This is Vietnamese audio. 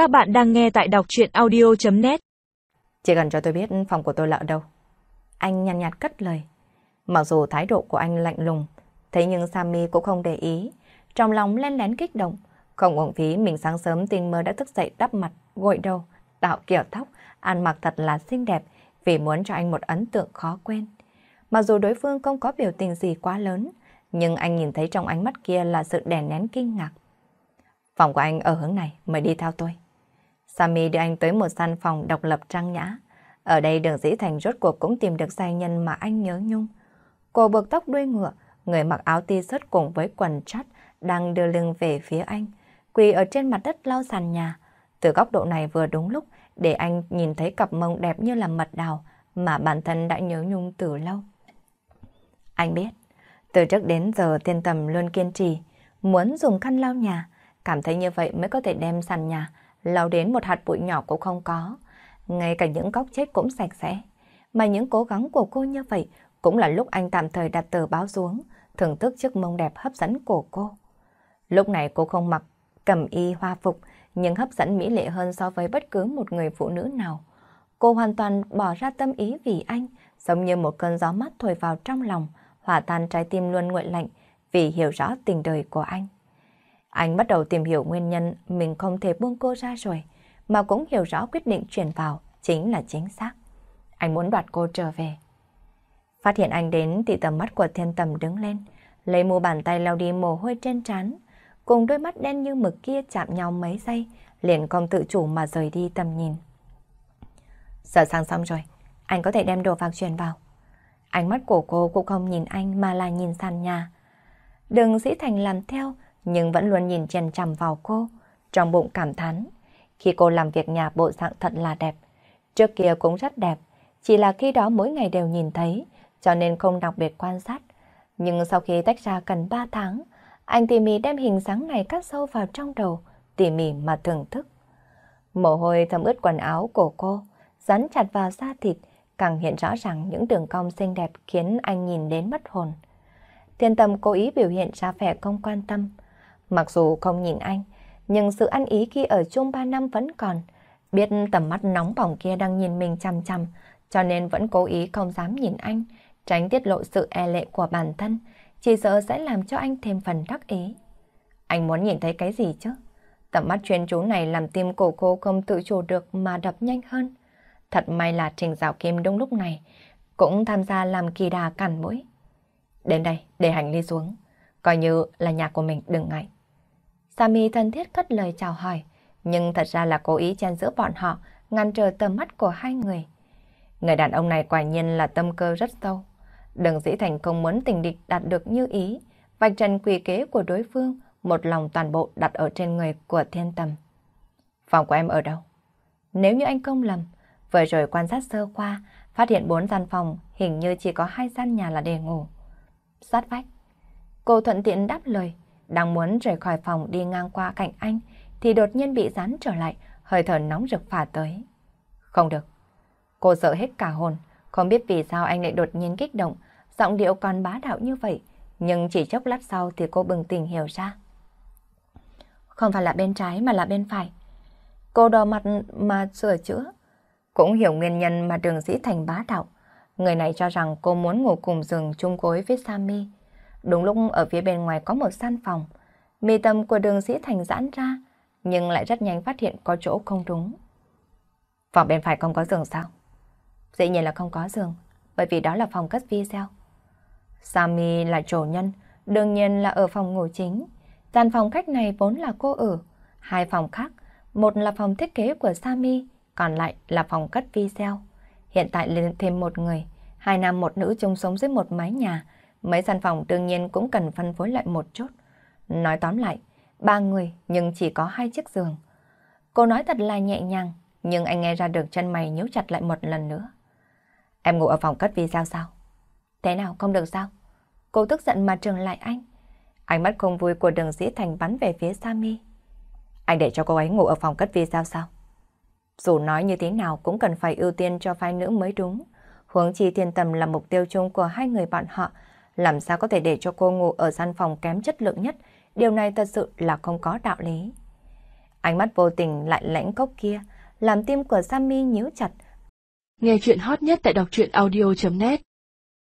Các bạn đang nghe tại đọc chuyện audio.net Chỉ cần cho tôi biết phòng của tôi là ở đâu. Anh nhàn nhạt, nhạt cất lời. Mặc dù thái độ của anh lạnh lùng, thế nhưng Sammy cũng không để ý. Trong lòng len lén kích động. Không uổng phí mình sáng sớm tình mơ đã thức dậy đắp mặt, gội đầu, tạo kiểu tóc, ăn mặc thật là xinh đẹp vì muốn cho anh một ấn tượng khó quên. Mặc dù đối phương không có biểu tình gì quá lớn, nhưng anh nhìn thấy trong ánh mắt kia là sự đè nén kinh ngạc. Phòng của anh ở hướng này, mời đi theo tôi. Sammy đưa anh tới một căn phòng độc lập trang nhã. Ở đây đường dĩ thành rốt cuộc cũng tìm được giai nhân mà anh nhớ nhung. Cô buộc tóc đuôi ngựa, người mặc áo t-shirt cùng với quần chát đang đưa lưng về phía anh, quỳ ở trên mặt đất lau sàn nhà. Từ góc độ này vừa đúng lúc để anh nhìn thấy cặp mông đẹp như là mật đào mà bản thân đã nhớ nhung từ lâu. Anh biết, từ trước đến giờ thiên tầm luôn kiên trì, muốn dùng khăn lau nhà, cảm thấy như vậy mới có thể đem sàn nhà, lau đến một hạt bụi nhỏ cũng không có. Ngay cả những góc chết cũng sạch sẽ. Mà những cố gắng của cô như vậy cũng là lúc anh tạm thời đặt tờ báo xuống, thưởng thức chiếc mông đẹp hấp dẫn của cô. Lúc này cô không mặc cầm y hoa phục, nhưng hấp dẫn mỹ lệ hơn so với bất cứ một người phụ nữ nào. Cô hoàn toàn bỏ ra tâm ý vì anh, giống như một cơn gió mát thổi vào trong lòng, hòa tan trái tim luôn nguội lạnh vì hiểu rõ tình đời của anh. Anh bắt đầu tìm hiểu nguyên nhân mình không thể buông cô ra rồi, mà cũng hiểu rõ quyết định chuyển vào chính là chính xác. Anh muốn đoạt cô trở về. Phát hiện anh đến thì tầm mắt của thiên tầm đứng lên, lấy mu bàn tay lau đi mồ hôi trên trán, cùng đôi mắt đen như mực kia chạm nhau mấy giây, liền không tự chủ mà rời đi tầm nhìn. Giờ sang xong rồi, anh có thể đem đồ vàng truyền vào. Ánh mắt của cô cũng không nhìn anh mà là nhìn sàn nhà. Đừng dĩ thành làm theo, nhưng vẫn luôn nhìn chằm chằm vào cô, trong bụng cảm thán. Khi cô làm việc nhà bộ dạng thật là đẹp, trước kia cũng rất đẹp, chỉ là khi đó mỗi ngày đều nhìn thấy, cho nên không đặc biệt quan sát. Nhưng sau khi tách ra cần 3 tháng, anh tỉ mỉ đem hình dáng này cắt sâu vào trong đầu, tỉ mỉ mà thưởng thức. Mồ hôi thấm ướt quần áo của cô, dán chặt vào da thịt, càng hiện rõ ràng những đường cong xinh đẹp khiến anh nhìn đến mất hồn. Thiên tâm cố ý biểu hiện ra vẻ không quan tâm. Mặc dù không nhìn anh, nhưng sự ăn ý khi ở chung 3 năm vẫn còn. Biết tầm mắt nóng bỏng kia đang nhìn mình chằm chằm, cho nên vẫn cố ý không dám nhìn anh, tránh tiết lộ sự e lệ của bản thân, chỉ sợ sẽ làm cho anh thêm phần đắc ý. Anh muốn nhìn thấy cái gì chứ? Tầm mắt chuyên chú này làm tim cổ cô không tự chủ được mà đập nhanh hơn. Thật may là Trình rào Kim đúng lúc này cũng tham gia làm kỳ đà cản mũi. Đến đây, để hành ly xuống. Coi như là nhà của mình đừng ngại. Sami thân thiết cất lời chào hỏi, nhưng thật ra là cố ý chen giữa bọn họ, ngăn trở tầm mắt của hai người. Người đàn ông này quả nhiên là tâm cơ rất sâu. Đừng dĩ thành không muốn tình địch đạt được như ý, vạch trần quỷ kế của đối phương, một lòng toàn bộ đặt ở trên người của thiên tầm. Phòng của em ở đâu? Nếu như anh không lầm, vừa rồi quan sát sơ qua, phát hiện bốn gian phòng, hình như chỉ có hai gian nhà là để ngủ. Sát vách. Cô thuận tiện đáp lời, đang muốn rời khỏi phòng đi ngang qua cạnh anh, thì đột nhiên bị dán trở lại, hơi thở nóng rực phả tới. Không được. Cô sợ hết cả hồn, không biết vì sao anh lại đột nhiên kích động, giọng điệu còn bá đạo như vậy, nhưng chỉ chốc lát sau thì cô bừng tỉnh hiểu ra. Không phải là bên trái mà là bên phải. Cô đỏ mặt mà sửa chữa. Cũng hiểu nguyên nhân mà đường dĩ thành bá đạo. Người này cho rằng cô muốn ngủ cùng giường chung gối với Sammy. Đúng lúc ở phía bên ngoài có một gian phòng. Mi tâm của đường sĩ thành giãn ra, nhưng lại rất nhanh phát hiện có chỗ không đúng. Phòng bên phải không có giường sao? Dĩ nhiên là không có giường, bởi vì đó là phòng cất video. Sammy là chủ nhân, đương nhiên là ở phòng ngủ chính. Gian phòng khách này vốn là cô ở. Hai phòng khác, một là phòng thiết kế của Sammy, còn lại là phòng cất video. Hiện tại lên thêm một người, hai nam một nữ chung sống dưới một mái nhà. Mấy gian phòng đương nhiên cũng cần phân phối lại một chút. Nói tóm lại, ba người nhưng chỉ có hai chiếc giường. Cô nói thật là nhẹ nhàng, nhưng anh nghe ra được chân mày nhíu chặt lại một lần nữa. Em ngủ ở phòng cất video sao? Thế nào, không được sao? Cô tức giận mà trừng lại anh. Ánh mắt không vui của đường dĩ thành bắn về phía sami. Anh để cho cô ấy ngủ ở phòng cất video sao? Dù nói như thế nào cũng cần phải ưu tiên cho phái nữ mới đúng. Huống chi thiên tầm là mục tiêu chung của hai người bọn họ làm sao có thể để cho cô ngủ ở gian phòng kém chất lượng nhất, điều này thật sự là không có đạo lý. Ánh mắt vô tình lại lãnh cốc kia, làm tim của Sammy nhíu chặt. Nghe chuyện hot nhất tại đọc truyện audio.net